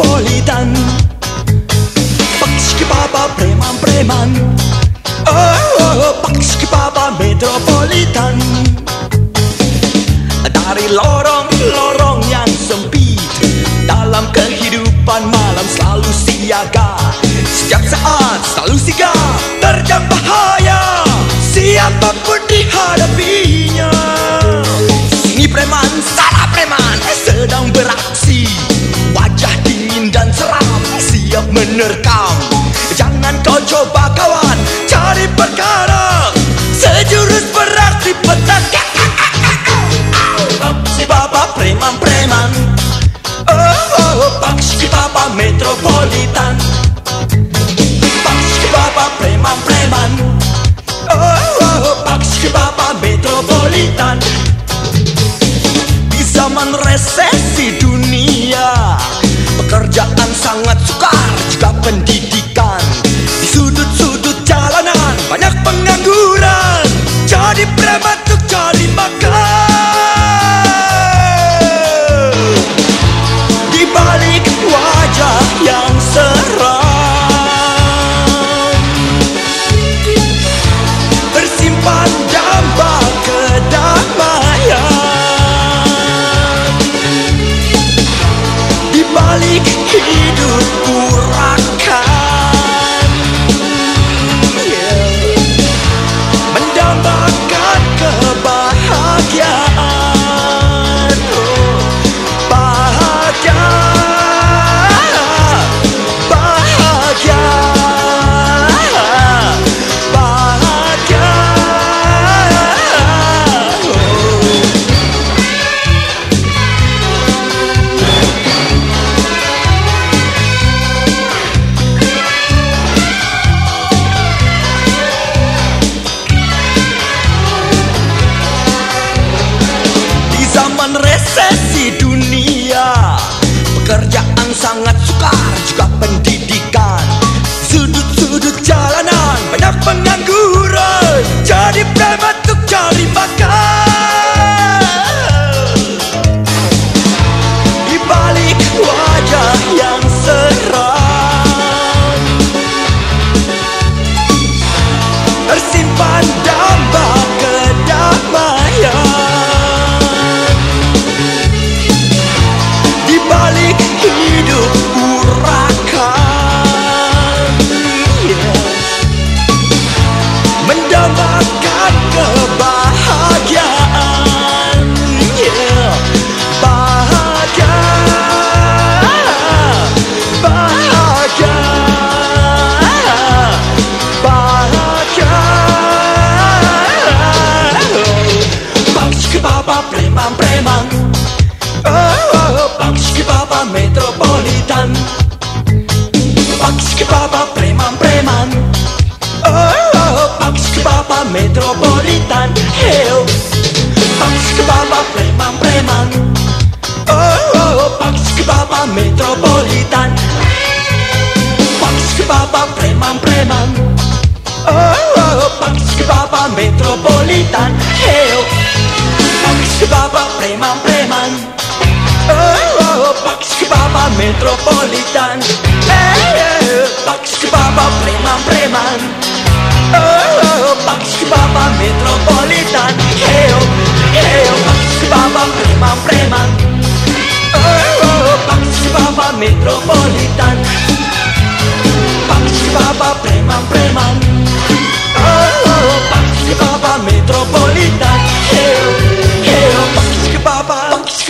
bolinha metropolitan. Paksi baba preman preman. Oh, oh, oh paksi baba metropolitan. Di zaman resesi dunia Pekerjaan sangat sukar juga pendidikan. Di sudut-sudut jalanan banyak pengangguran. Jadi preman bekerja metropolitan. Pax baba preman preman. Oh, oh, oh Pax baba metropolitan. Hey, oh. Pax baba preman preman. Oh, oh. oh.